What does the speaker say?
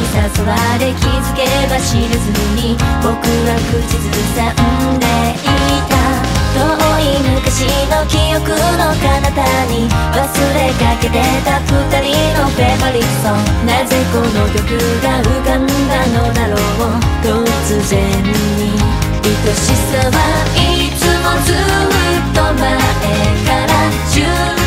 誘われ気づけば知らずに僕は口ずさんでいた遠い昔の記憶の彼方に忘れかけてた二人のフェバリットソンなぜこの曲が浮かんだのだろう突然に愛しさはいつもずっと前から